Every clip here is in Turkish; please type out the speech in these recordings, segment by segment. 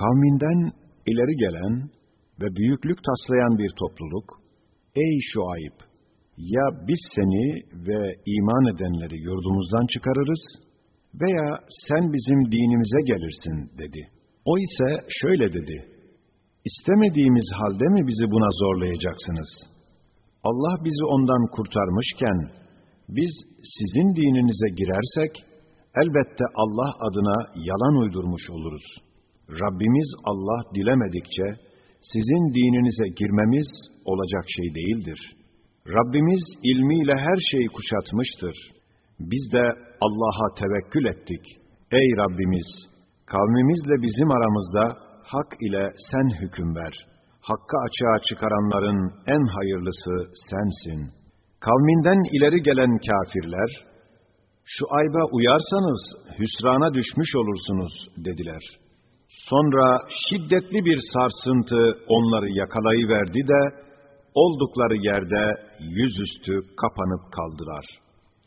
Kavminden ileri gelen ve büyüklük taslayan bir topluluk, Ey Şuayb! Ya biz seni ve iman edenleri yurdumuzdan çıkarırız veya sen bizim dinimize gelirsin dedi. O ise şöyle dedi. İstemediğimiz halde mi bizi buna zorlayacaksınız? Allah bizi ondan kurtarmışken, biz sizin dininize girersek, elbette Allah adına yalan uydurmuş oluruz. Rabbimiz Allah dilemedikçe, sizin dininize girmemiz olacak şey değildir. Rabbimiz ilmiyle her şeyi kuşatmıştır. Biz de Allah'a tevekkül ettik. Ey Rabbimiz! Kavmimizle bizim aramızda hak ile sen hüküm ver. Hakkı açığa çıkaranların en hayırlısı sensin. Kavminden ileri gelen kafirler, şu ayba uyarsanız hüsrana düşmüş olursunuz dediler. Sonra şiddetli bir sarsıntı onları yakalayıverdi de, oldukları yerde yüzüstü kapanıp kaldılar.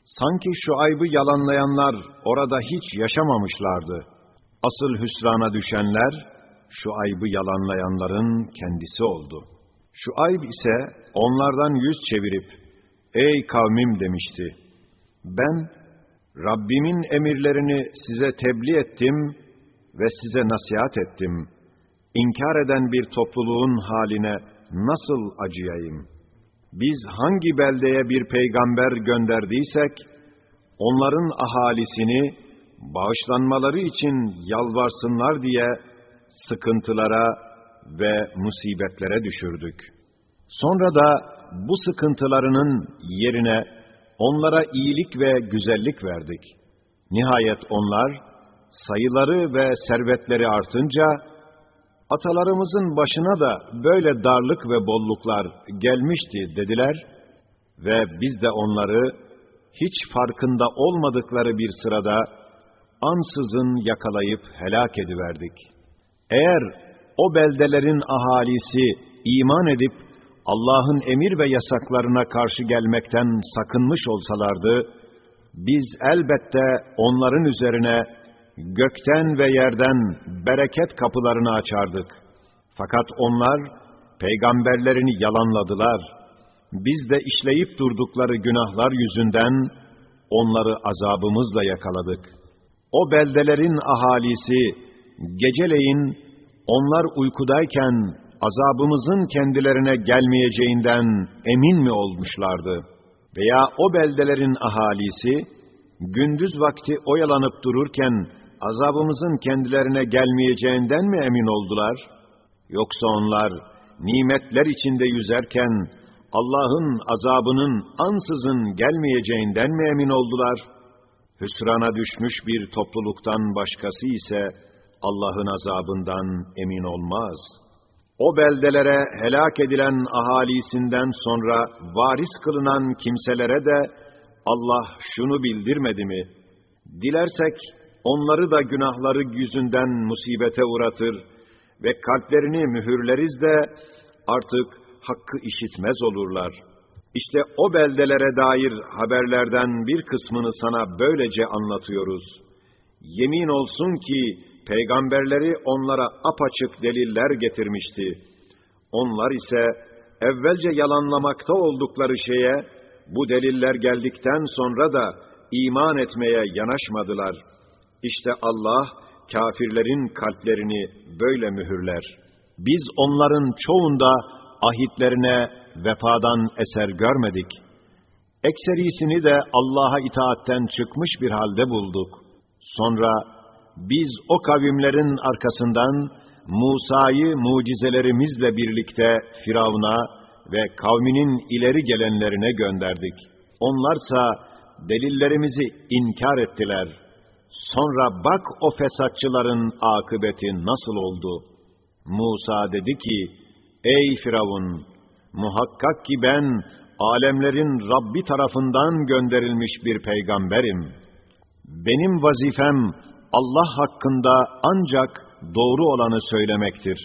Sanki şu aybı yalanlayanlar orada hiç yaşamamışlardı. Asıl hüsrana düşenler, şu aybı yalanlayanların kendisi oldu. Şu ayb ise onlardan yüz çevirip, ey kavmim demişti. Ben, Rabbimin emirlerini size tebliğ ettim ve size nasihat ettim. İnkar eden bir topluluğun haline nasıl acıyayım? Biz hangi beldeye bir peygamber gönderdiysek, onların ahalisini bağışlanmaları için yalvarsınlar diye sıkıntılara ve musibetlere düşürdük. Sonra da bu sıkıntılarının yerine onlara iyilik ve güzellik verdik. Nihayet onlar sayıları ve servetleri artınca atalarımızın başına da böyle darlık ve bolluklar gelmişti dediler ve biz de onları hiç farkında olmadıkları bir sırada ansızın yakalayıp helak ediverdik. Eğer o beldelerin ahalisi iman edip Allah'ın emir ve yasaklarına karşı gelmekten sakınmış olsalardı, biz elbette onların üzerine gökten ve yerden bereket kapılarını açardık. Fakat onlar peygamberlerini yalanladılar. Biz de işleyip durdukları günahlar yüzünden onları azabımızla yakaladık. O beldelerin ahalisi geceleyin onlar uykudayken azabımızın kendilerine gelmeyeceğinden emin mi olmuşlardı? Veya o beldelerin ahalisi gündüz vakti oyalanıp dururken azabımızın kendilerine gelmeyeceğinden mi emin oldular? Yoksa onlar nimetler içinde yüzerken Allah'ın azabının ansızın gelmeyeceğinden mi emin oldular? Hüsrana düşmüş bir topluluktan başkası ise Allah'ın azabından emin olmaz. O beldelere helak edilen ahalisinden sonra varis kılınan kimselere de Allah şunu bildirmedi mi? Dilersek onları da günahları yüzünden musibete uğratır ve kalplerini mühürleriz de artık hakkı işitmez olurlar. İşte o beldelere dair haberlerden bir kısmını sana böylece anlatıyoruz. Yemin olsun ki peygamberleri onlara apaçık deliller getirmişti. Onlar ise evvelce yalanlamakta oldukları şeye bu deliller geldikten sonra da iman etmeye yanaşmadılar. İşte Allah kafirlerin kalplerini böyle mühürler. Biz onların çoğunda ahitlerine vefadan eser görmedik. Ekserisini de Allah'a itaatten çıkmış bir halde bulduk. Sonra biz o kavimlerin arkasından Musa'yı mucizelerimizle birlikte Firavun'a ve kavminin ileri gelenlerine gönderdik. Onlarsa delillerimizi inkar ettiler. Sonra bak o fesatçıların akıbeti nasıl oldu. Musa dedi ki, Ey Firavun! Muhakkak ki ben, alemlerin Rabbi tarafından gönderilmiş bir peygamberim. Benim vazifem, Allah hakkında ancak doğru olanı söylemektir.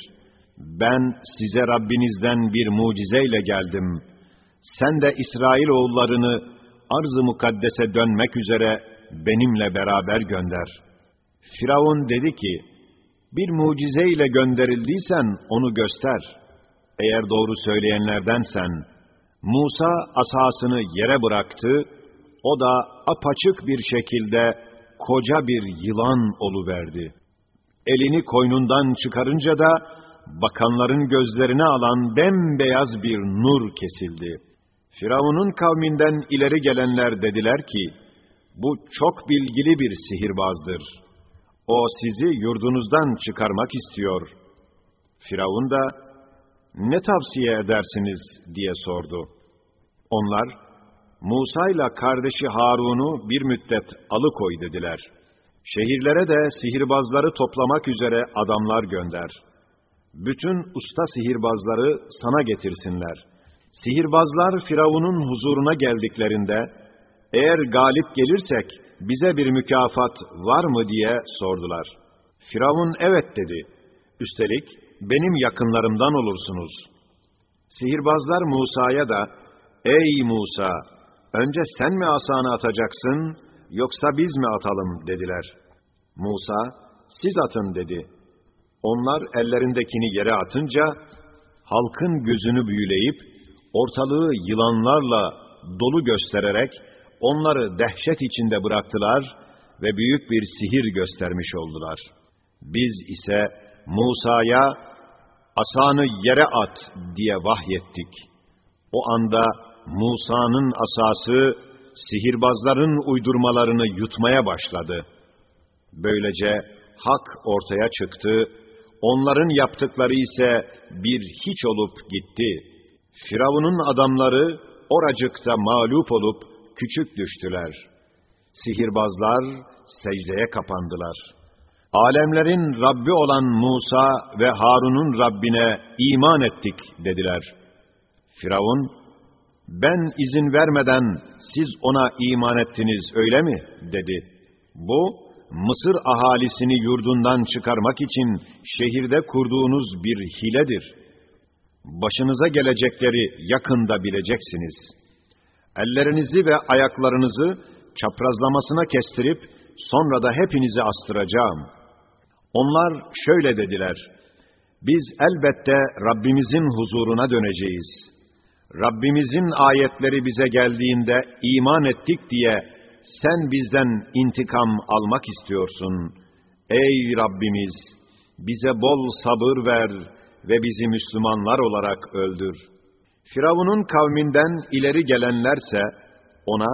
Ben size Rabbinizden bir mucizeyle geldim. Sen de İsrail oğullarını arz-ı mukaddese dönmek üzere benimle beraber gönder. Firavun dedi ki, Bir mucizeyle gönderildiysen onu göster. Eğer doğru söyleyenlerdensen, Musa asasını yere bıraktı, o da apaçık bir şekilde koca bir yılan oluverdi. Elini koynundan çıkarınca da bakanların gözlerini alan bembeyaz bir nur kesildi. Firavun'un kavminden ileri gelenler dediler ki, bu çok bilgili bir sihirbazdır. O sizi yurdunuzdan çıkarmak istiyor. Firavun da, ne tavsiye edersiniz diye sordu. Onlar, Musa ile kardeşi Harun'u bir müddet alıkoy dediler. Şehirlere de sihirbazları toplamak üzere adamlar gönder. Bütün usta sihirbazları sana getirsinler. Sihirbazlar Firavun'un huzuruna geldiklerinde, eğer galip gelirsek bize bir mükafat var mı diye sordular. Firavun evet dedi. Üstelik benim yakınlarımdan olursunuz. Sihirbazlar Musa'ya da, ey Musa, önce sen mi asanı atacaksın, yoksa biz mi atalım dediler. Musa, siz atın dedi. Onlar ellerindekini yere atınca, halkın gözünü büyüleyip, ortalığı yılanlarla dolu göstererek, onları dehşet içinde bıraktılar ve büyük bir sihir göstermiş oldular. Biz ise Musa'ya asanı yere at diye vahyettik. O anda Musa'nın asası sihirbazların uydurmalarını yutmaya başladı. Böylece hak ortaya çıktı, onların yaptıkları ise bir hiç olup gitti. Firavun'un adamları oracıkta mağlup olup küçük düştüler. Sihirbazlar secdeye kapandılar. Alemlerin Rabbi olan Musa ve Harun'un Rabbine iman ettik dediler. Firavun, ben izin vermeden siz ona iman ettiniz öyle mi? dedi. Bu, Mısır ahalisini yurdundan çıkarmak için şehirde kurduğunuz bir hiledir. Başınıza gelecekleri yakında bileceksiniz.'' Ellerinizi ve ayaklarınızı çaprazlamasına kestirip sonra da hepinizi astıracağım. Onlar şöyle dediler, biz elbette Rabbimizin huzuruna döneceğiz. Rabbimizin ayetleri bize geldiğinde iman ettik diye sen bizden intikam almak istiyorsun. Ey Rabbimiz! Bize bol sabır ver ve bizi Müslümanlar olarak öldür.'' Firavun'un kavminden ileri gelenlerse ona,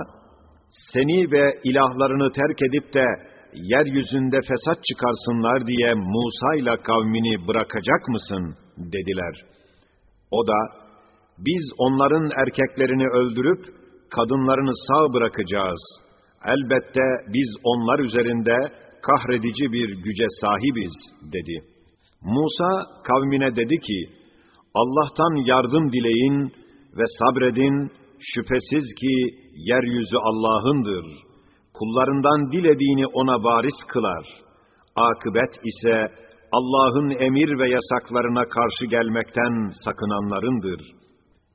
seni ve ilahlarını terk edip de yeryüzünde fesat çıkarsınlar diye Musa ile kavmini bırakacak mısın? dediler. O da, biz onların erkeklerini öldürüp kadınlarını sağ bırakacağız. Elbette biz onlar üzerinde kahredici bir güce sahibiz dedi. Musa kavmine dedi ki, Allah'tan yardım dileyin ve sabredin, şüphesiz ki yeryüzü Allah'ındır. Kullarından dilediğini ona varis kılar. Akıbet ise Allah'ın emir ve yasaklarına karşı gelmekten sakınanlarındır.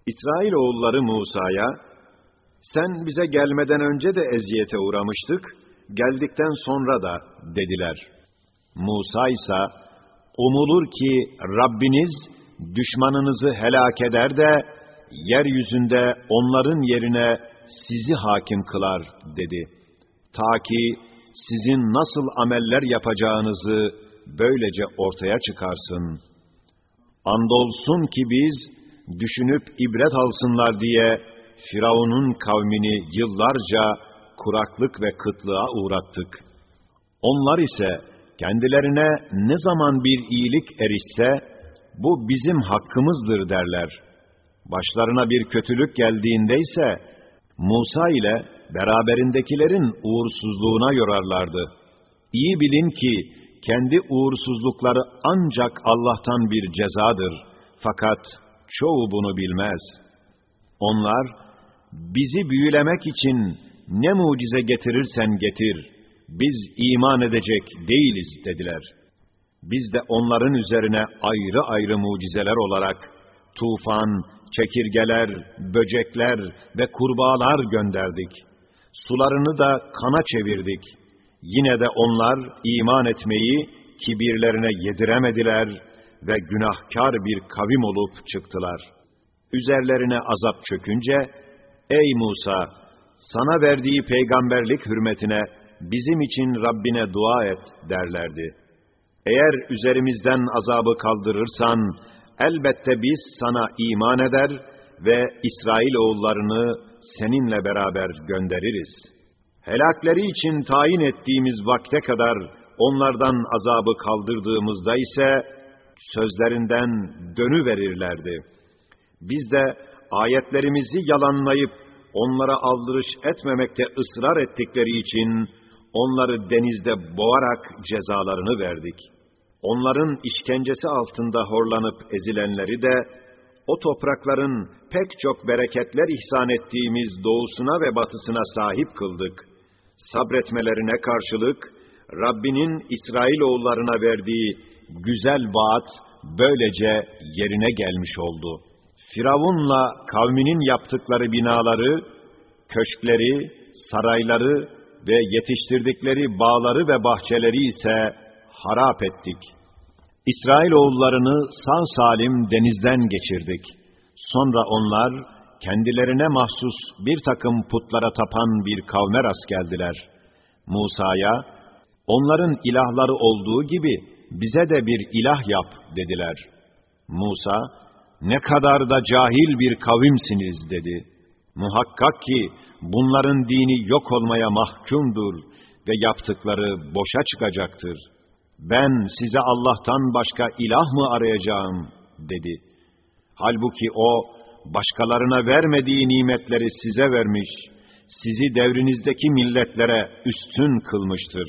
İsrail oğulları Musa'ya, sen bize gelmeden önce de eziyete uğramıştık, geldikten sonra da dediler. Musa ise, umulur ki Rabbiniz, düşmanınızı helak eder de, yeryüzünde onların yerine sizi hakim kılar dedi. Ta ki sizin nasıl ameller yapacağınızı böylece ortaya çıkarsın. Andolsun ki biz düşünüp ibret alsınlar diye Firavun'un kavmini yıllarca kuraklık ve kıtlığa uğrattık. Onlar ise kendilerine ne zaman bir iyilik erişse, bu bizim hakkımızdır derler. Başlarına bir kötülük geldiğinde ise Musa ile beraberindekilerin uğursuzluğuna yorarlardı. İyi bilin ki kendi uğursuzlukları ancak Allah'tan bir cezadır. Fakat çoğu bunu bilmez. Onlar, bizi büyülemek için ne mucize getirirsen getir, biz iman edecek değiliz dediler.'' Biz de onların üzerine ayrı ayrı mucizeler olarak tufan, çekirgeler, böcekler ve kurbağalar gönderdik. Sularını da kana çevirdik. Yine de onlar iman etmeyi, kibirlerine yediremediler ve günahkar bir kavim olup çıktılar. Üzerlerine azap çökünce, Ey Musa! Sana verdiği peygamberlik hürmetine bizim için Rabbine dua et derlerdi. Eğer üzerimizden azabı kaldırırsan, elbette biz sana iman eder ve İsrail oğullarını seninle beraber göndeririz. Helakleri için tayin ettiğimiz vakte kadar onlardan azabı kaldırdığımızda ise sözlerinden dönü verirlerdi. Biz de ayetlerimizi yalanlayıp onlara aldırış etmemekte ısrar ettikleri için onları denizde boğarak cezalarını verdik. Onların işkencesi altında horlanıp ezilenleri de o toprakların pek çok bereketler ihsan ettiğimiz doğusuna ve batısına sahip kıldık. Sabretmelerine karşılık Rabbinin İsrailoğullarına verdiği güzel vaat böylece yerine gelmiş oldu. Firavunla kavminin yaptıkları binaları, köşkleri, sarayları ve yetiştirdikleri bağları ve bahçeleri ise harap ettik. İsrailoğullarını sağ salim denizden geçirdik. Sonra onlar kendilerine mahsus bir takım putlara tapan bir kavme rast geldiler. Musa'ya, onların ilahları olduğu gibi bize de bir ilah yap dediler. Musa, ne kadar da cahil bir kavimsiniz dedi. Muhakkak ki bunların dini yok olmaya mahkumdur ve yaptıkları boşa çıkacaktır. Ben size Allah'tan başka ilah mı arayacağım dedi. Halbuki o başkalarına vermediği nimetleri size vermiş, sizi devrinizdeki milletlere üstün kılmıştır.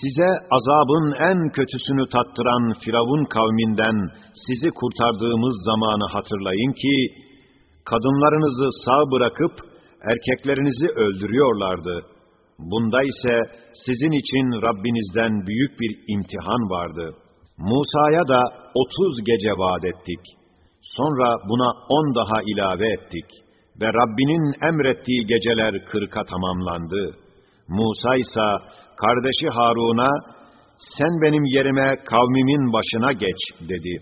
Size azabın en kötüsünü tattıran Firavun kavminden sizi kurtardığımız zamanı hatırlayın ki, kadınlarınızı sağ bırakıp erkeklerinizi öldürüyorlardı. Bunda ise sizin için Rabbinizden büyük bir imtihan vardı. Musa'ya da otuz gece vaat ettik. Sonra buna on daha ilave ettik. Ve Rabbinin emrettiği geceler kırka tamamlandı. Musa ise kardeşi Harun'a, sen benim yerime kavmimin başına geç dedi.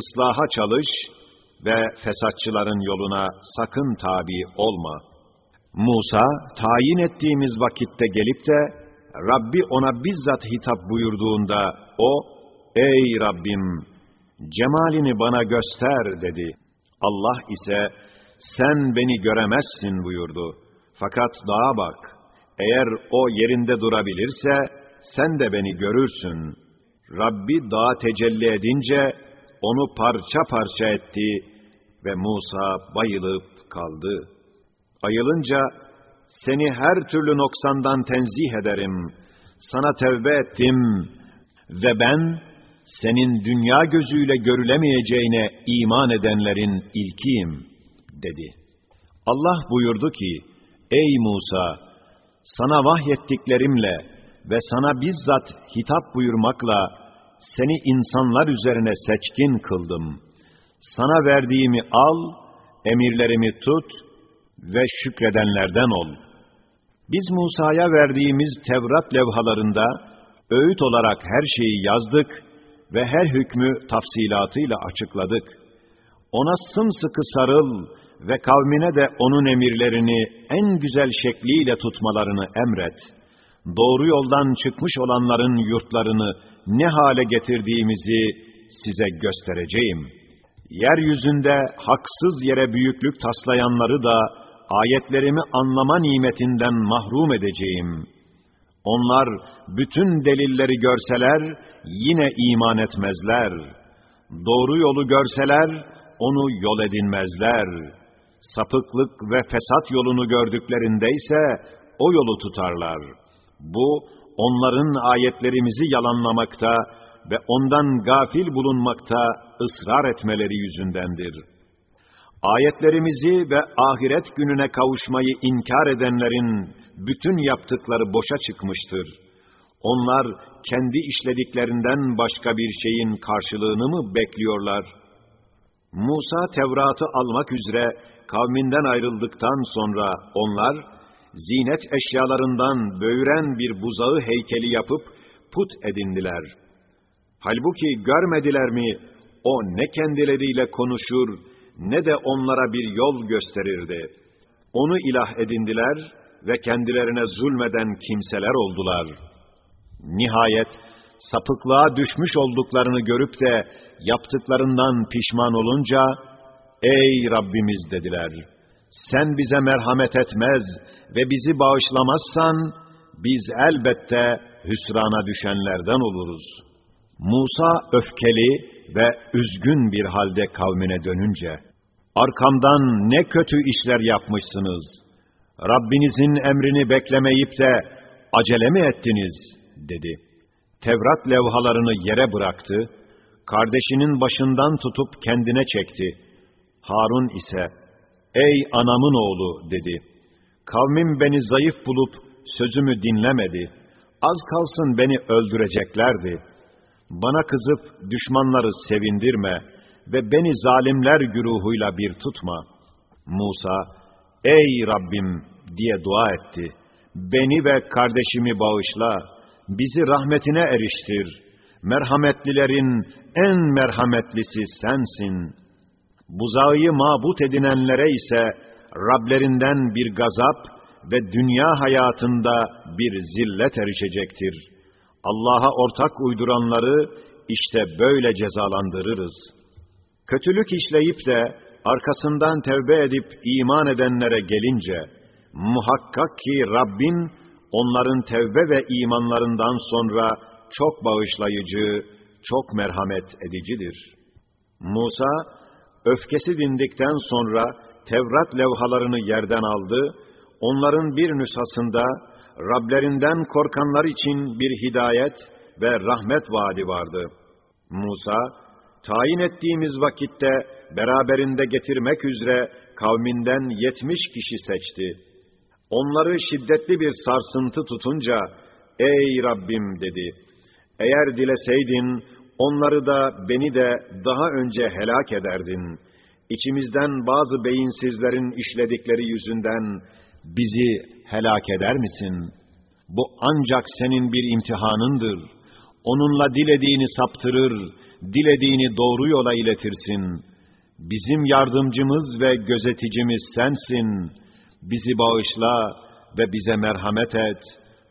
Islaha çalış ve fesatçıların yoluna sakın tabi olma. Musa, tayin ettiğimiz vakitte gelip de, Rabbi ona bizzat hitap buyurduğunda, o, ey Rabbim, cemalini bana göster dedi. Allah ise, sen beni göremezsin buyurdu. Fakat dağa bak, eğer o yerinde durabilirse, sen de beni görürsün. Rabbi dağa tecelli edince, onu parça parça etti ve Musa bayılıp kaldı. Ayılınca, seni her türlü noksandan tenzih ederim, sana tevbe ettim ve ben, senin dünya gözüyle görülemeyeceğine iman edenlerin ilkiyim, dedi. Allah buyurdu ki, ey Musa, sana vahyettiklerimle ve sana bizzat hitap buyurmakla seni insanlar üzerine seçkin kıldım. Sana verdiğimi al, emirlerimi tut ve şükredenlerden ol. Biz Musa'ya verdiğimiz Tevrat levhalarında öğüt olarak her şeyi yazdık ve her hükmü tafsilatıyla açıkladık. Ona sımsıkı sarıl ve kavmine de onun emirlerini en güzel şekliyle tutmalarını emret. Doğru yoldan çıkmış olanların yurtlarını ne hale getirdiğimizi size göstereceğim. Yeryüzünde haksız yere büyüklük taslayanları da ayetlerimi anlama nimetinden mahrum edeceğim. Onlar bütün delilleri görseler yine iman etmezler. Doğru yolu görseler onu yol edinmezler.'' sapıklık ve fesat yolunu gördüklerinde ise o yolu tutarlar. Bu, onların ayetlerimizi yalanlamakta ve ondan gafil bulunmakta ısrar etmeleri yüzündendir. Ayetlerimizi ve ahiret gününe kavuşmayı inkar edenlerin bütün yaptıkları boşa çıkmıştır. Onlar kendi işlediklerinden başka bir şeyin karşılığını mı bekliyorlar? Musa Tevrat'ı almak üzere kavminden ayrıldıktan sonra onlar, zinet eşyalarından böğüren bir buzağı heykeli yapıp put edindiler. Halbuki görmediler mi o ne kendileriyle konuşur ne de onlara bir yol gösterirdi. Onu ilah edindiler ve kendilerine zulmeden kimseler oldular. Nihayet sapıklığa düşmüş olduklarını görüp de yaptıklarından pişman olunca, Ey Rabbimiz dediler, sen bize merhamet etmez ve bizi bağışlamazsan, biz elbette hüsrana düşenlerden oluruz. Musa öfkeli ve üzgün bir halde kavmine dönünce, arkamdan ne kötü işler yapmışsınız, Rabbinizin emrini beklemeyip de acele mi ettiniz, dedi. Tevrat levhalarını yere bıraktı, kardeşinin başından tutup kendine çekti. Harun ise, ey anamın oğlu dedi. Kavmim beni zayıf bulup sözümü dinlemedi. Az kalsın beni öldüreceklerdi. Bana kızıp düşmanları sevindirme ve beni zalimler güruhuyla bir tutma. Musa, ey Rabbim diye dua etti. Beni ve kardeşimi bağışla, bizi rahmetine eriştir. Merhametlilerin en merhametlisi sensin. Buzağıyı mabut edinenlere ise Rablerinden bir gazap ve dünya hayatında bir zillet erişecektir. Allah'a ortak uyduranları işte böyle cezalandırırız. Kötülük işleyip de arkasından tevbe edip iman edenlere gelince, muhakkak ki Rabbin onların tevbe ve imanlarından sonra çok bağışlayıcı, çok merhamet edicidir. Musa, öfkesi dindikten sonra Tevrat levhalarını yerden aldı, onların bir nüshasında Rablerinden korkanlar için bir hidayet ve rahmet vaadi vardı. Musa, tayin ettiğimiz vakitte beraberinde getirmek üzere kavminden yetmiş kişi seçti. Onları şiddetli bir sarsıntı tutunca, Ey Rabbim dedi, eğer dileseydin, onları da beni de daha önce helak ederdin. İçimizden bazı beyinsizlerin işledikleri yüzünden bizi helak eder misin? Bu ancak senin bir imtihanındır. Onunla dilediğini saptırır, dilediğini doğru yola iletirsin. Bizim yardımcımız ve gözeticimiz sensin. Bizi bağışla ve bize merhamet et.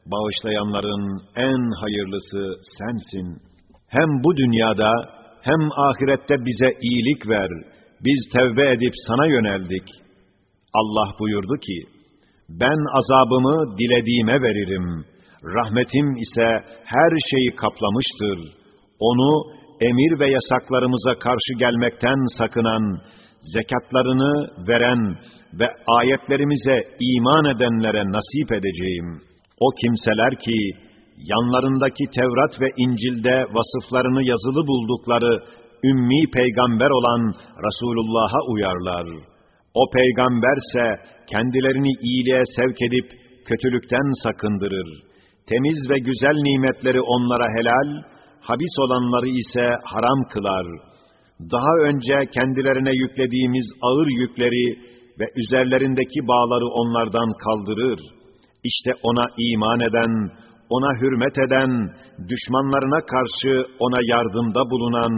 Bağışlayanların en hayırlısı sensin. Hem bu dünyada hem ahirette bize iyilik ver. Biz tevbe edip sana yöneldik. Allah buyurdu ki, ben azabımı dilediğime veririm. Rahmetim ise her şeyi kaplamıştır. Onu emir ve yasaklarımıza karşı gelmekten sakınan, zekatlarını veren ve ayetlerimize iman edenlere nasip edeceğim. O kimseler ki, yanlarındaki Tevrat ve İncil'de vasıflarını yazılı buldukları ümmi peygamber olan Resulullah'a uyarlar. O peygamberse kendilerini iyiliğe sevk edip kötülükten sakındırır. Temiz ve güzel nimetleri onlara helal, habis olanları ise haram kılar. Daha önce kendilerine yüklediğimiz ağır yükleri ve üzerlerindeki bağları onlardan kaldırır. İşte ona iman eden, ona hürmet eden, düşmanlarına karşı ona yardımda bulunan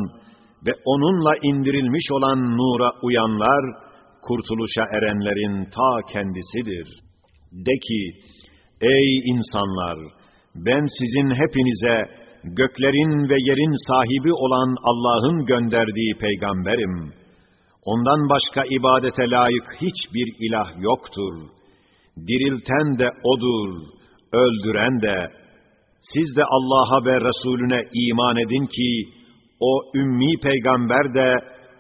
ve onunla indirilmiş olan nura uyanlar, kurtuluşa erenlerin ta kendisidir. De ki, ey insanlar, ben sizin hepinize göklerin ve yerin sahibi olan Allah'ın gönderdiği peygamberim. Ondan başka ibadete layık hiçbir ilah yoktur. Dirilten de O'dur, öldüren de. Siz de Allah'a ve Resulüne iman edin ki, o ümmi peygamber de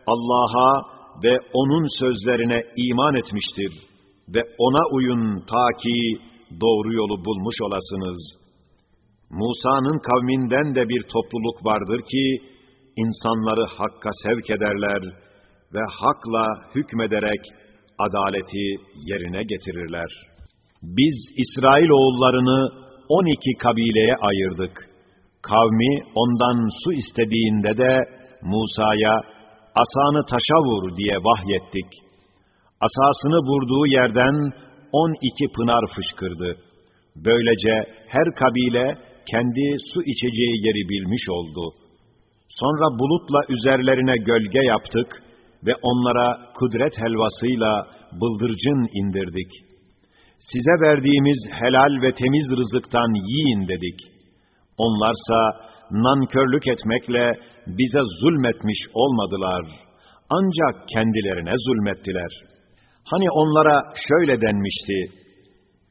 Allah'a ve O'nun sözlerine iman etmiştir ve O'na uyun ta ki doğru yolu bulmuş olasınız.'' Musa'nın kavminden de bir topluluk vardır ki, insanları hakka sevk ederler ve hakla hükmederek adaleti yerine getirirler. Biz İsrail oğullarını 12 kabileye ayırdık. Kavmi ondan su istediğinde de Musa'ya asanı taşa vur diye vahyettik. Asasını vurduğu yerden 12 pınar fışkırdı. Böylece her kabile kendi su içeceği yeri bilmiş oldu. Sonra bulutla üzerlerine gölge yaptık ve onlara kudret helvasıyla bıldırcın indirdik. Size verdiğimiz helal ve temiz rızıktan yiyin dedik. Onlarsa nankörlük etmekle bize zulmetmiş olmadılar. Ancak kendilerine zulmettiler. Hani onlara şöyle denmişti,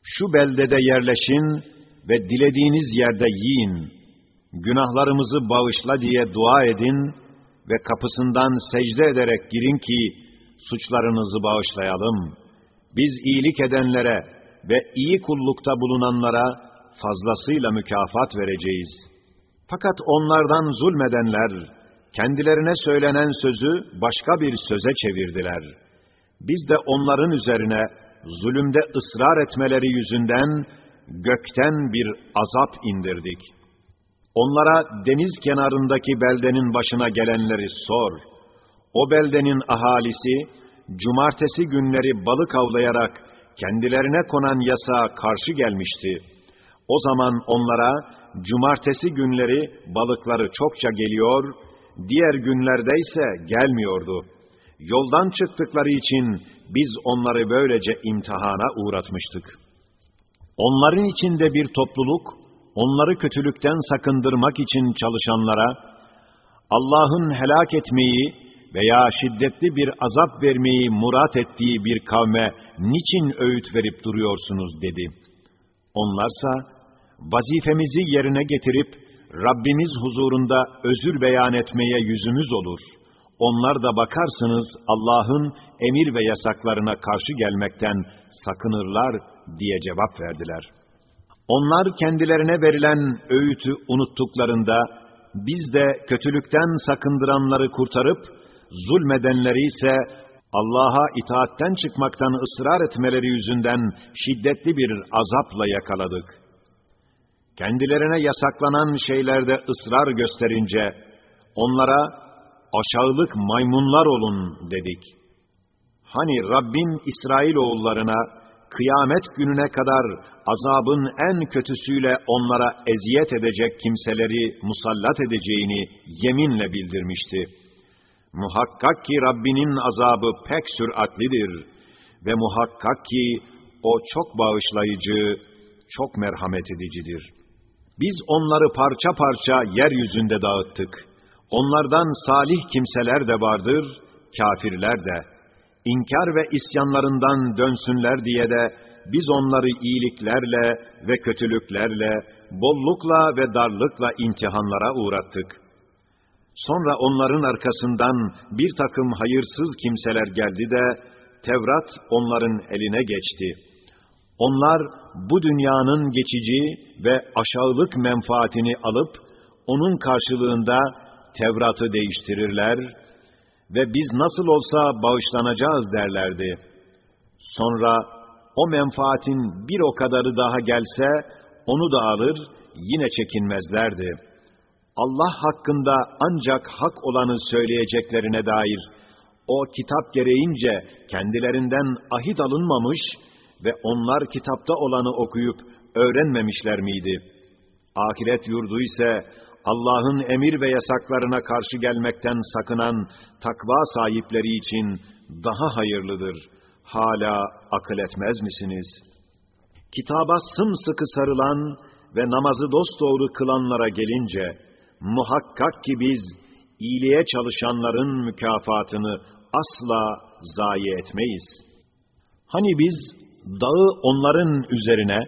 şu beldede yerleşin ve dilediğiniz yerde yiyin, günahlarımızı bağışla diye dua edin ve kapısından secde ederek girin ki suçlarınızı bağışlayalım. Biz iyilik edenlere ve iyi kullukta bulunanlara fazlasıyla mükafat vereceğiz. Fakat onlardan zulmedenler, kendilerine söylenen sözü başka bir söze çevirdiler. Biz de onların üzerine zulümde ısrar etmeleri yüzünden gökten bir azap indirdik. Onlara deniz kenarındaki beldenin başına gelenleri sor. O beldenin ahalisi, cumartesi günleri balık avlayarak kendilerine konan yasağa karşı gelmişti. O zaman onlara cumartesi günleri balıkları çokça geliyor, diğer günlerde ise gelmiyordu. Yoldan çıktıkları için biz onları böylece imtihana uğratmıştık.'' Onların içinde bir topluluk, onları kötülükten sakındırmak için çalışanlara, Allah'ın helak etmeyi veya şiddetli bir azap vermeyi murat ettiği bir kavme niçin öğüt verip duruyorsunuz dedi. Onlarsa, vazifemizi yerine getirip, Rabbimiz huzurunda özür beyan etmeye yüzümüz olur. Onlar da bakarsınız Allah'ın emir ve yasaklarına karşı gelmekten sakınırlar diye cevap verdiler. Onlar kendilerine verilen öğütü unuttuklarında, biz de kötülükten sakındıranları kurtarıp, zulmedenleri ise Allah'a itaatten çıkmaktan ısrar etmeleri yüzünden şiddetli bir azapla yakaladık. Kendilerine yasaklanan şeylerde ısrar gösterince, onlara aşağılık maymunlar olun dedik. Hani Rabbin İsrail oğullarına, kıyamet gününe kadar azabın en kötüsüyle onlara eziyet edecek kimseleri musallat edeceğini yeminle bildirmişti. Muhakkak ki Rabbinin azabı pek süratlidir ve muhakkak ki o çok bağışlayıcı, çok merhamet edicidir. Biz onları parça parça yeryüzünde dağıttık. Onlardan salih kimseler de vardır, kafirler de inkar ve isyanlarından dönsünler diye de biz onları iyiliklerle ve kötülüklerle, bollukla ve darlıkla imtihanlara uğrattık. Sonra onların arkasından bir takım hayırsız kimseler geldi de, Tevrat onların eline geçti. Onlar bu dünyanın geçici ve aşağılık menfaatini alıp, onun karşılığında Tevrat'ı değiştirirler ve biz nasıl olsa bağışlanacağız derlerdi. Sonra o menfaatin bir o kadarı daha gelse, onu da alır, yine çekinmezlerdi. Allah hakkında ancak hak olanı söyleyeceklerine dair, o kitap gereğince kendilerinden ahit alınmamış ve onlar kitapta olanı okuyup öğrenmemişler miydi? Ahiret yurdu ise Allah'ın emir ve yasaklarına karşı gelmekten sakınan takva sahipleri için daha hayırlıdır. Hala akıl etmez misiniz? Kitaba sımsıkı sarılan ve namazı dosdoğru kılanlara gelince, muhakkak ki biz iyiliğe çalışanların mükafatını asla zayi etmeyiz. Hani biz dağı onların üzerine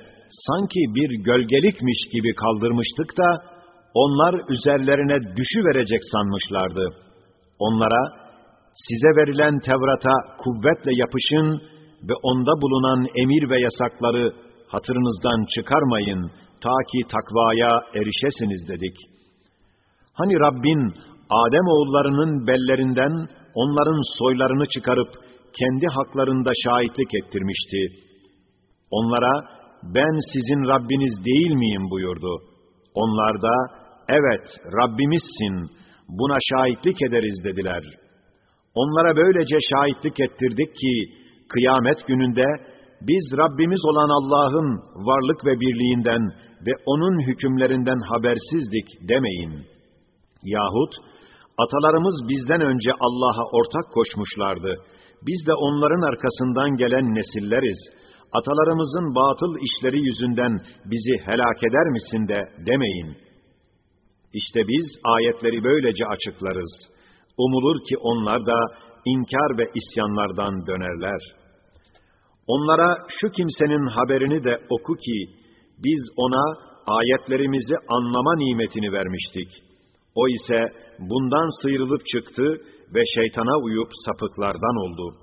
sanki bir gölgelikmiş gibi kaldırmıştık da, onlar üzerlerine düşü verecek sanmışlardı. Onlara, size verilen Tevrat'a kuvvetle yapışın ve onda bulunan emir ve yasakları hatırınızdan çıkarmayın, ta ki takvaya erişesiniz dedik. Hani Rabbin, Adem oğullarının bellerinden onların soylarını çıkarıp, kendi haklarında şahitlik ettirmişti. Onlara, ben sizin Rabbiniz değil miyim buyurdu. Onlar da, evet Rabbimizsin, buna şahitlik ederiz dediler. Onlara böylece şahitlik ettirdik ki, kıyamet gününde biz Rabbimiz olan Allah'ın varlık ve birliğinden ve O'nun hükümlerinden habersizdik demeyin. Yahut Atalarımız bizden önce Allah'a ortak koşmuşlardı. Biz de onların arkasından gelen nesilleriz. Atalarımızın batıl işleri yüzünden bizi helak eder misin de demeyin. İşte biz ayetleri böylece açıklarız. Umulur ki onlar da inkar ve isyanlardan dönerler. Onlara şu kimsenin haberini de oku ki, biz ona ayetlerimizi anlama nimetini vermiştik. O ise bundan sıyrılıp çıktı ve şeytana uyup sapıklardan oldu.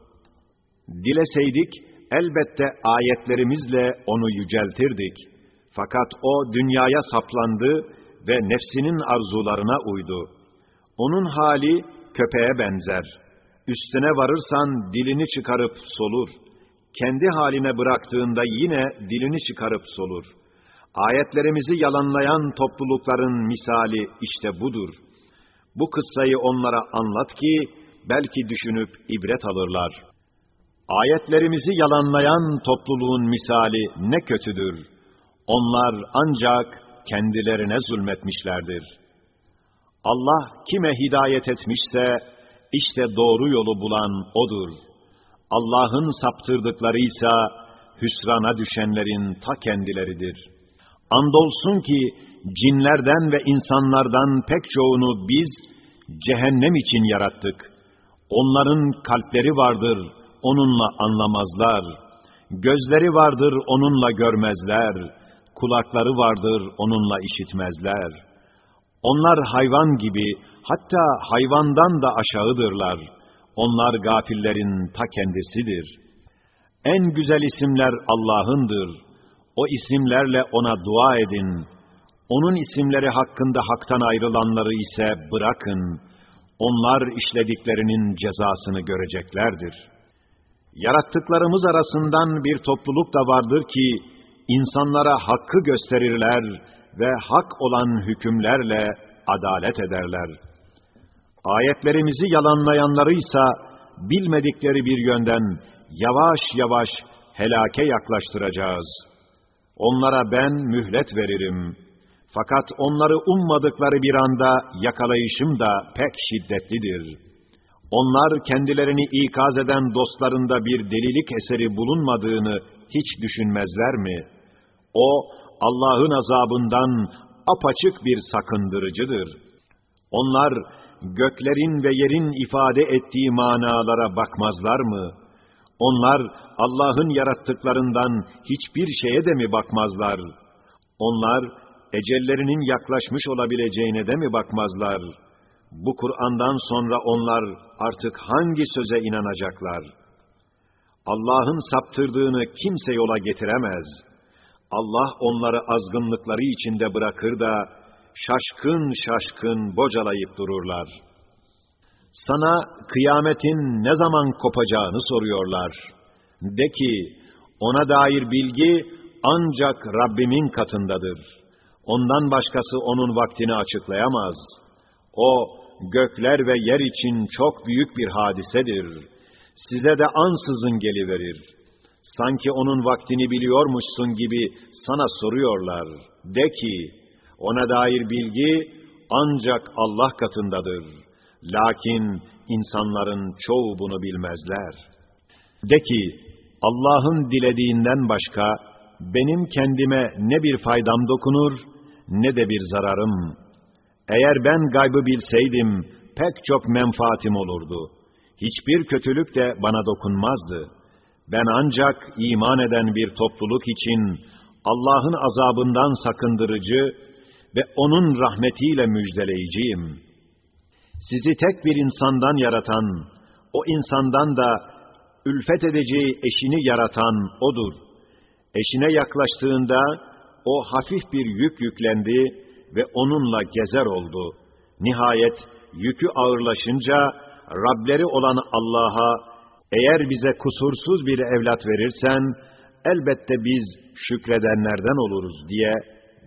Dileseydik, elbette ayetlerimizle onu yüceltirdik. Fakat o dünyaya saplandı ve nefsinin arzularına uydu. Onun hali köpeğe benzer. Üstüne varırsan dilini çıkarıp solur. Kendi haline bıraktığında yine dilini çıkarıp solur. Ayetlerimizi yalanlayan toplulukların misali işte budur. Bu kıssayı onlara anlat ki belki düşünüp ibret alırlar. Ayetlerimizi yalanlayan topluluğun misali ne kötüdür. Onlar ancak kendilerine zulmetmişlerdir. Allah kime hidayet etmişse, işte doğru yolu bulan O'dur. Allah'ın saptırdıkları ise hüsrana düşenlerin ta kendileridir. Andolsun ki cinlerden ve insanlardan pek çoğunu biz cehennem için yarattık. Onların kalpleri vardır, onunla anlamazlar. Gözleri vardır, onunla görmezler kulakları vardır onunla işitmezler. Onlar hayvan gibi, hatta hayvandan da aşağıdırlar. Onlar gafillerin ta kendisidir. En güzel isimler Allah'ındır. O isimlerle ona dua edin. Onun isimleri hakkında haktan ayrılanları ise bırakın. Onlar işlediklerinin cezasını göreceklerdir. Yarattıklarımız arasından bir topluluk da vardır ki, insanlara hakkı gösterirler ve hak olan hükümlerle adalet ederler. Ayetlerimizi yalanlayanları ise bilmedikleri bir yönden yavaş yavaş helake yaklaştıracağız. Onlara ben mühlet veririm. Fakat onları ummadıkları bir anda yakalayışım da pek şiddetlidir. Onlar kendilerini ikaz eden dostlarında bir delilik eseri bulunmadığını hiç düşünmezler mi? O, Allah'ın azabından apaçık bir sakındırıcıdır. Onlar, göklerin ve yerin ifade ettiği manalara bakmazlar mı? Onlar, Allah'ın yarattıklarından hiçbir şeye de mi bakmazlar? Onlar, ecellerinin yaklaşmış olabileceğine de mi bakmazlar? Bu Kur'an'dan sonra onlar artık hangi söze inanacaklar?'' Allah'ın saptırdığını kimse yola getiremez. Allah onları azgınlıkları içinde bırakır da şaşkın şaşkın bocalayıp dururlar. Sana kıyametin ne zaman kopacağını soruyorlar. De ki, ona dair bilgi ancak Rabbimin katındadır. Ondan başkası onun vaktini açıklayamaz. O, gökler ve yer için çok büyük bir hadisedir.'' size de ansızın geliverir. Sanki onun vaktini biliyormuşsun gibi sana soruyorlar. De ki, ona dair bilgi ancak Allah katındadır. Lakin insanların çoğu bunu bilmezler. De ki, Allah'ın dilediğinden başka benim kendime ne bir faydam dokunur ne de bir zararım. Eğer ben gaybı bilseydim pek çok menfaatim olurdu.'' hiçbir kötülük de bana dokunmazdı. Ben ancak iman eden bir topluluk için Allah'ın azabından sakındırıcı ve O'nun rahmetiyle müjdeleyiciyim. Sizi tek bir insandan yaratan, o insandan da ülfet edeceği eşini yaratan O'dur. Eşine yaklaştığında o hafif bir yük yüklendi ve onunla gezer oldu. Nihayet yükü ağırlaşınca Rableri olan Allah'a eğer bize kusursuz bir evlat verirsen elbette biz şükredenlerden oluruz diye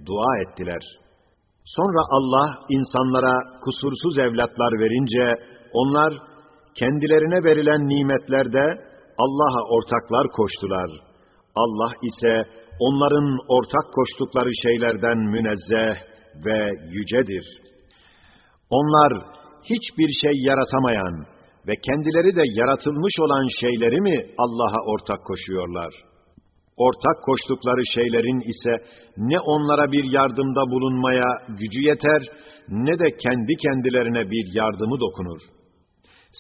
dua ettiler. Sonra Allah insanlara kusursuz evlatlar verince onlar kendilerine verilen nimetlerde Allah'a ortaklar koştular. Allah ise onların ortak koştukları şeylerden münezzeh ve yücedir. Onlar hiçbir şey yaratamayan ve kendileri de yaratılmış olan şeyleri mi Allah'a ortak koşuyorlar? Ortak koştukları şeylerin ise ne onlara bir yardımda bulunmaya gücü yeter, ne de kendi kendilerine bir yardımı dokunur.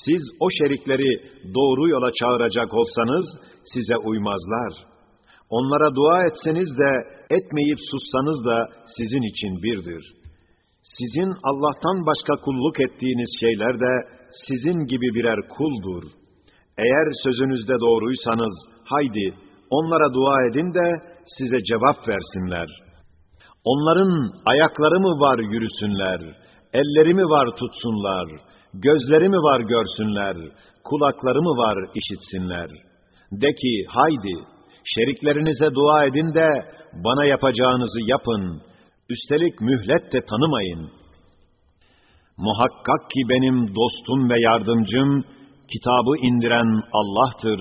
Siz o şerikleri doğru yola çağıracak olsanız size uymazlar. Onlara dua etseniz de etmeyip sussanız da sizin için birdir. Sizin Allah'tan başka kulluk ettiğiniz şeyler de sizin gibi birer kuldur. Eğer sözünüzde doğruysanız haydi onlara dua edin de size cevap versinler. Onların ayakları mı var yürüsünler, elleri mi var tutsunlar, gözleri mi var görsünler, kulakları mı var işitsinler. De ki haydi şeriklerinize dua edin de bana yapacağınızı yapın, üstelik mühlet de tanımayın. Muhakkak ki benim dostum ve yardımcım, kitabı indiren Allah'tır.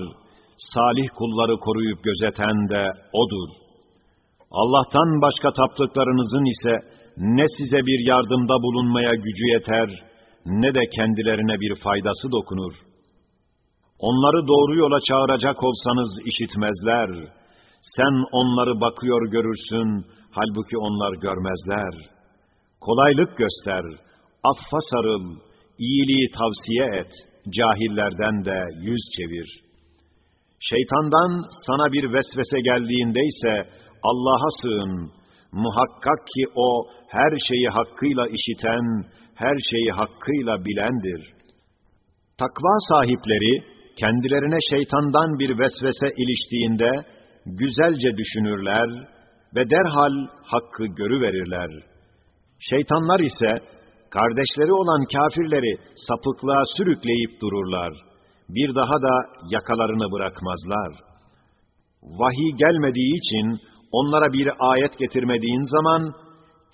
Salih kulları koruyup gözeten de O'dur. Allah'tan başka taptıklarınızın ise ne size bir yardımda bulunmaya gücü yeter, ne de kendilerine bir faydası dokunur. Onları doğru yola çağıracak olsanız işitmezler. Sen onları bakıyor görürsün, halbuki onlar görmezler. Kolaylık göster, affa sarıl, iyiliği tavsiye et, cahillerden de yüz çevir. Şeytandan sana bir vesvese geldiğinde ise Allah'a sığın. Muhakkak ki o her şeyi hakkıyla işiten, her şeyi hakkıyla bilendir. Takva sahipleri kendilerine şeytandan bir vesvese iliştiğinde güzelce düşünürler ve derhal hakkı görüverirler. Şeytanlar ise kardeşleri olan kafirleri sapıklığa sürükleyip dururlar. Bir daha da yakalarını bırakmazlar. Vahiy gelmediği için onlara bir ayet getirmediğin zaman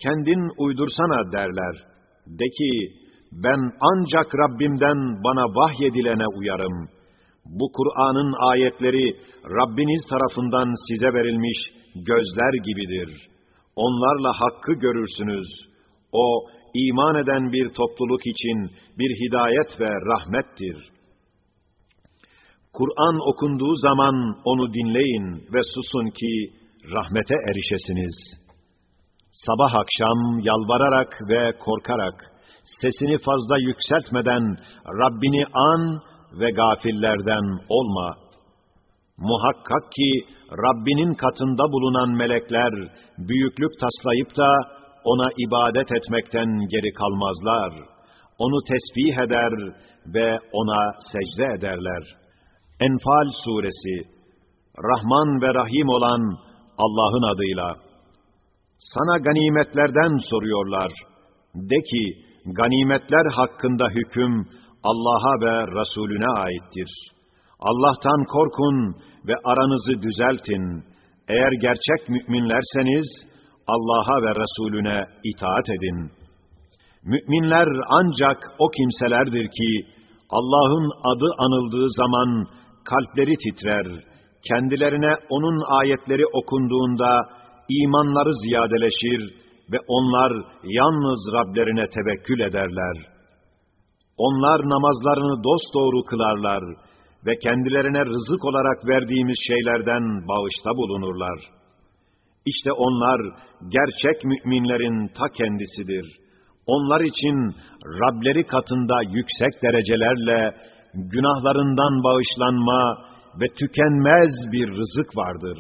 kendin uydursana derler. De ki ben ancak Rabbimden bana vahyedilene uyarım. Bu Kur'an'ın ayetleri Rabbiniz tarafından size verilmiş gözler gibidir. Onlarla hakkı görürsünüz. O iman eden bir topluluk için bir hidayet ve rahmettir. Kur'an okunduğu zaman onu dinleyin ve susun ki rahmete erişesiniz. Sabah akşam yalvararak ve korkarak, sesini fazla yükseltmeden Rabbini an ve gafillerden olma. Muhakkak ki Rabbinin katında bulunan melekler büyüklük taslayıp da ona ibadet etmekten geri kalmazlar. Onu tesbih eder ve ona secde ederler. Enfal suresi Rahman ve Rahim olan Allah'ın adıyla. Sana ganimetlerden soruyorlar. De ki, ganimetler hakkında hüküm Allah'a ve Resulüne aittir. Allah'tan korkun ve aranızı düzeltin. Eğer gerçek müminlerseniz Allah'a ve Resulüne itaat edin. Müminler ancak o kimselerdir ki Allah'ın adı anıldığı zaman kalpleri titrer. Kendilerine onun ayetleri okunduğunda imanları ziyadeleşir ve onlar yalnız Rablerine tevekkül ederler. Onlar namazlarını dosdoğru kılarlar ve kendilerine rızık olarak verdiğimiz şeylerden bağışta bulunurlar. İşte onlar gerçek müminlerin ta kendisidir. Onlar için Rableri katında yüksek derecelerle günahlarından bağışlanma ve tükenmez bir rızık vardır.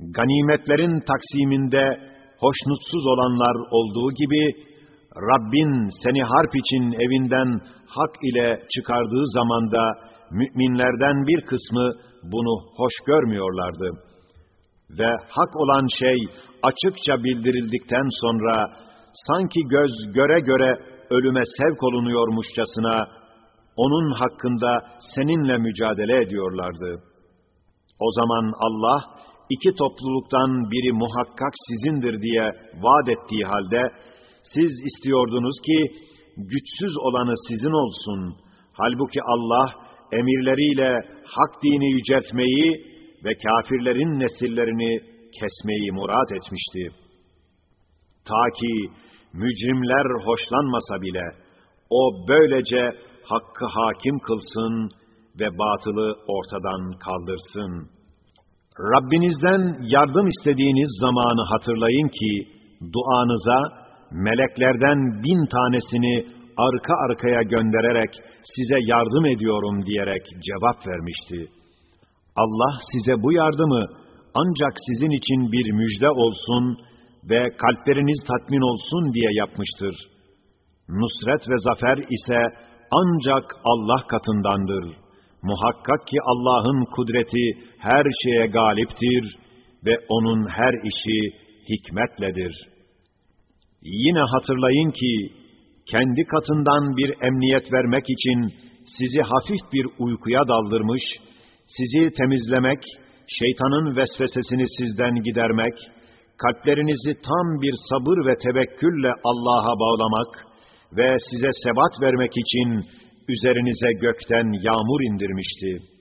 Ganimetlerin taksiminde hoşnutsuz olanlar olduğu gibi, Rabbin seni harp için evinden hak ile çıkardığı zamanda müminlerden bir kısmı bunu hoş görmüyorlardı. Ve hak olan şey açıkça bildirildikten sonra sanki göz göre göre ölüme sevk olunuyormuşçasına onun hakkında seninle mücadele ediyorlardı. O zaman Allah iki topluluktan biri muhakkak sizindir diye vaat ettiği halde siz istiyordunuz ki güçsüz olanı sizin olsun. Halbuki Allah emirleriyle hak dini yüceltmeyi ve kafirlerin nesillerini kesmeyi murat etmişti. Ta ki mücrimler hoşlanmasa bile O böylece hakkı hakim kılsın ve batılı ortadan kaldırsın. Rabbinizden yardım istediğiniz zamanı hatırlayın ki, duanıza meleklerden bin tanesini arka arkaya göndererek size yardım ediyorum diyerek cevap vermişti. Allah size bu yardımı ancak sizin için bir müjde olsun ve kalpleriniz tatmin olsun diye yapmıştır. Nusret ve zafer ise ancak Allah katındandır. Muhakkak ki Allah'ın kudreti her şeye galiptir ve O'nun her işi hikmetledir. Yine hatırlayın ki, kendi katından bir emniyet vermek için sizi hafif bir uykuya daldırmış, sizi temizlemek, şeytanın vesvesesini sizden gidermek, kalplerinizi tam bir sabır ve tevekkülle Allah'a bağlamak ve size sebat vermek için üzerinize gökten yağmur indirmişti.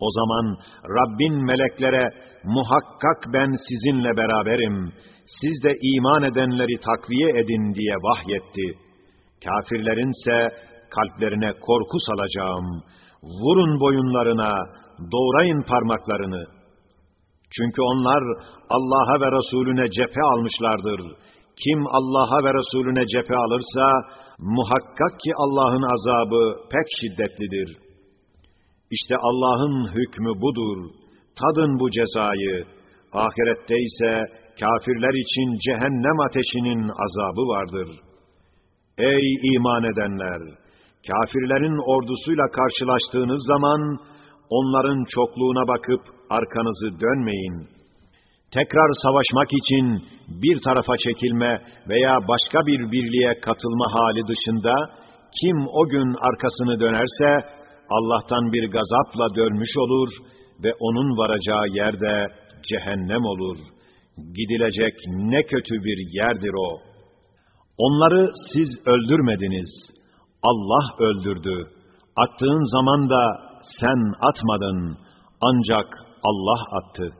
O zaman Rabbin meleklere muhakkak ben sizinle beraberim, siz de iman edenleri takviye edin diye vahyetti. Kafirlerinse kalplerine korku salacağım, vurun boyunlarına, doğrayın parmaklarını. Çünkü onlar Allah'a ve Resulüne cephe almışlardır. Kim Allah'a ve Resulüne cephe alırsa, muhakkak ki Allah'ın azabı pek şiddetlidir. İşte Allah'ın hükmü budur. Tadın bu cezayı. Ahirette ise kafirler için cehennem ateşinin azabı vardır. Ey iman edenler! Kafirlerin ordusuyla karşılaştığınız zaman, onların çokluğuna bakıp arkanızı dönmeyin. Tekrar savaşmak için bir tarafa çekilme veya başka bir birliğe katılma hali dışında, kim o gün arkasını dönerse, Allah'tan bir gazapla dönmüş olur ve onun varacağı yerde cehennem olur. Gidilecek ne kötü bir yerdir o. Onları siz öldürmediniz. Allah öldürdü. Attığın zaman da sen atmadın. Ancak Allah attı.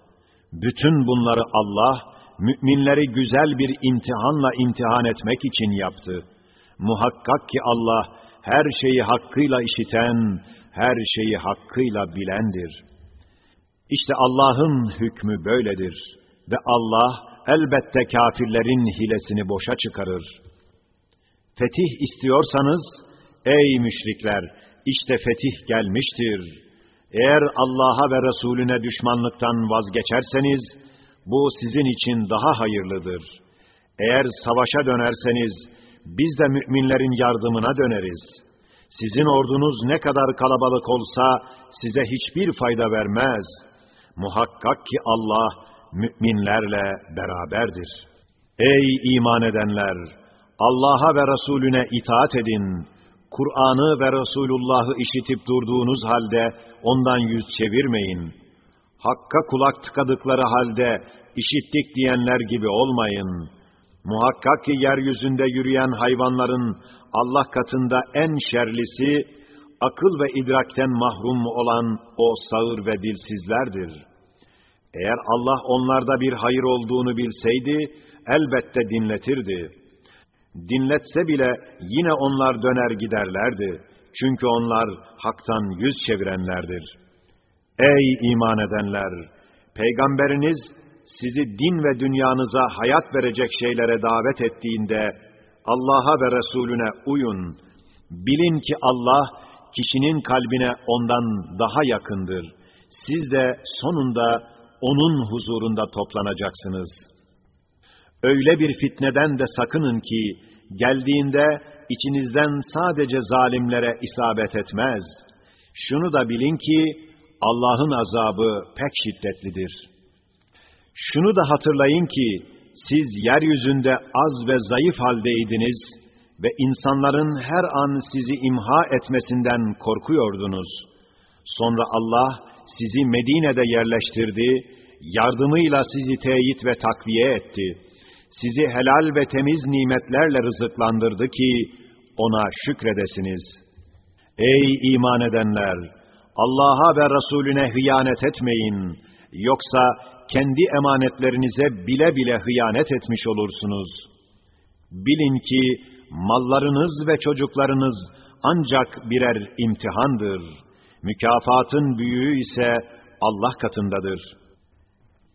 Bütün bunları Allah, müminleri güzel bir imtihanla imtihan etmek için yaptı. Muhakkak ki Allah, her şeyi hakkıyla işiten, her şeyi hakkıyla bilendir. İşte Allah'ın hükmü böyledir ve Allah elbette kafirlerin hilesini boşa çıkarır. Fetih istiyorsanız, ey müşrikler, işte fetih gelmiştir. Eğer Allah'a ve Resulüne düşmanlıktan vazgeçerseniz, bu sizin için daha hayırlıdır. Eğer savaşa dönerseniz, biz de müminlerin yardımına döneriz.'' Sizin ordunuz ne kadar kalabalık olsa size hiçbir fayda vermez. Muhakkak ki Allah müminlerle beraberdir. Ey iman edenler! Allah'a ve Resulüne itaat edin. Kur'an'ı ve Resulullah'ı işitip durduğunuz halde ondan yüz çevirmeyin. Hakka kulak tıkadıkları halde işittik diyenler gibi olmayın. Muhakkak ki yeryüzünde yürüyen hayvanların Allah katında en şerlisi, akıl ve idrakten mahrum olan o sağır ve dilsizlerdir. Eğer Allah onlarda bir hayır olduğunu bilseydi, elbette dinletirdi. Dinletse bile yine onlar döner giderlerdi. Çünkü onlar haktan yüz çevirenlerdir. Ey iman edenler! Peygamberiniz sizi din ve dünyanıza hayat verecek şeylere davet ettiğinde, Allah'a ve Resulüne uyun. Bilin ki Allah kişinin kalbine ondan daha yakındır. Siz de sonunda onun huzurunda toplanacaksınız. Öyle bir fitneden de sakının ki geldiğinde içinizden sadece zalimlere isabet etmez. Şunu da bilin ki Allah'ın azabı pek şiddetlidir. Şunu da hatırlayın ki siz yeryüzünde az ve zayıf haldeydiniz ve insanların her an sizi imha etmesinden korkuyordunuz. Sonra Allah sizi Medine'de yerleştirdi, yardımıyla sizi teyit ve takviye etti. Sizi helal ve temiz nimetlerle rızıklandırdı ki ona şükredesiniz. Ey iman edenler! Allah'a ve Resulüne hıyanet etmeyin. Yoksa kendi emanetlerinize bile bile hıyanet etmiş olursunuz. Bilin ki mallarınız ve çocuklarınız ancak birer imtihandır. Mükafatın büyüğü ise Allah katındadır.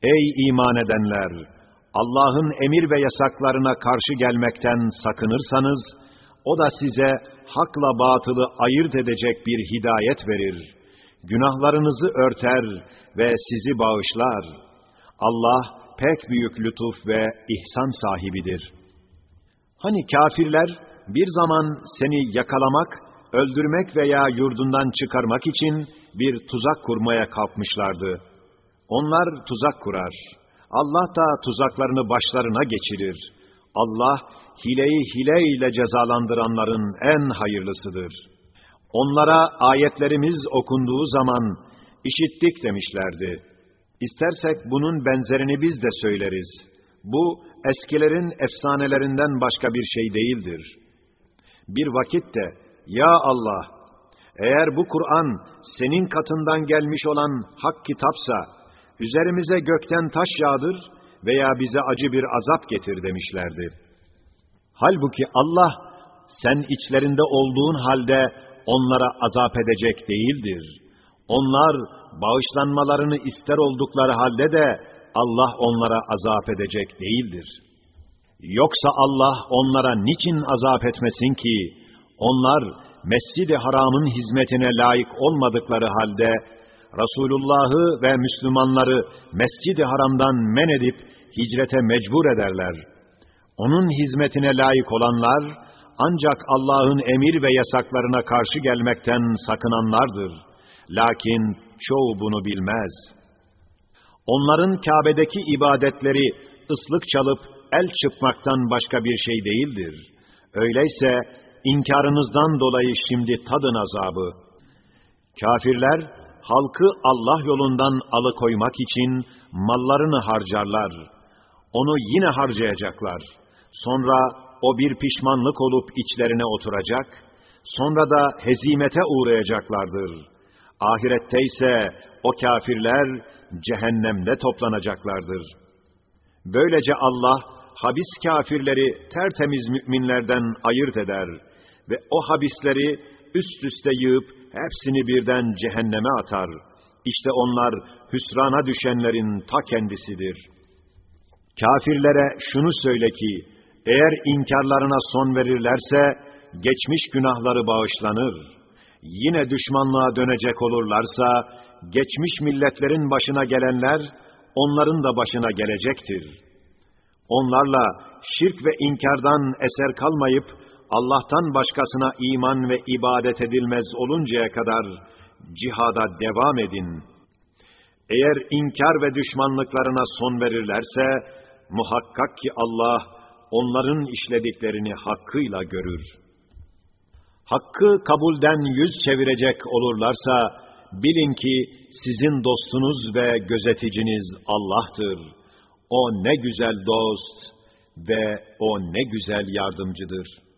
Ey iman edenler! Allah'ın emir ve yasaklarına karşı gelmekten sakınırsanız, o da size hakla batılı ayırt edecek bir hidayet verir. Günahlarınızı örter ve sizi bağışlar. Allah pek büyük lütuf ve ihsan sahibidir. Hani kafirler bir zaman seni yakalamak, öldürmek veya yurdundan çıkarmak için bir tuzak kurmaya kalkmışlardı. Onlar tuzak kurar. Allah da tuzaklarını başlarına geçirir. Allah hileyi hile ile cezalandıranların en hayırlısıdır. Onlara ayetlerimiz okunduğu zaman işittik demişlerdi. İstersek bunun benzerini biz de söyleriz. Bu eskilerin efsanelerinden başka bir şey değildir. Bir vakitte ya Allah eğer bu Kur'an senin katından gelmiş olan hak kitapsa üzerimize gökten taş yağdır veya bize acı bir azap getir demişlerdi. Halbuki Allah, sen içlerinde olduğun halde onlara azap edecek değildir. Onlar bağışlanmalarını ister oldukları halde de Allah onlara azap edecek değildir. Yoksa Allah onlara niçin azap etmesin ki, onlar Mescid-i Haram'ın hizmetine layık olmadıkları halde, Resulullah'ı ve Müslümanları Mescid-i Haram'dan men edip hicrete mecbur ederler. Onun hizmetine layık olanlar, ancak Allah'ın emir ve yasaklarına karşı gelmekten sakınanlardır. Lakin çoğu bunu bilmez. Onların Kabe'deki ibadetleri ıslık çalıp el çıkmaktan başka bir şey değildir. Öyleyse inkarınızdan dolayı şimdi tadın azabı. Kafirler, halkı Allah yolundan alıkoymak için mallarını harcarlar. Onu yine harcayacaklar. Sonra o bir pişmanlık olup içlerine oturacak, sonra da hezimete uğrayacaklardır. Ahirette ise o kafirler cehennemde toplanacaklardır. Böylece Allah, habis kafirleri tertemiz müminlerden ayırt eder ve o habisleri üst üste yığıp hepsini birden cehenneme atar. İşte onlar hüsrana düşenlerin ta kendisidir. Kafirlere şunu söyle ki, eğer inkarlarına son verirlerse, geçmiş günahları bağışlanır. Yine düşmanlığa dönecek olurlarsa, geçmiş milletlerin başına gelenler, onların da başına gelecektir. Onlarla şirk ve inkardan eser kalmayıp, Allah'tan başkasına iman ve ibadet edilmez oluncaya kadar cihada devam edin. Eğer inkar ve düşmanlıklarına son verirlerse, muhakkak ki Allah onların işlediklerini hakkıyla görür. Hakkı kabulden yüz çevirecek olurlarsa, bilin ki sizin dostunuz ve gözeticiniz Allah'tır. O ne güzel dost ve o ne güzel yardımcıdır.''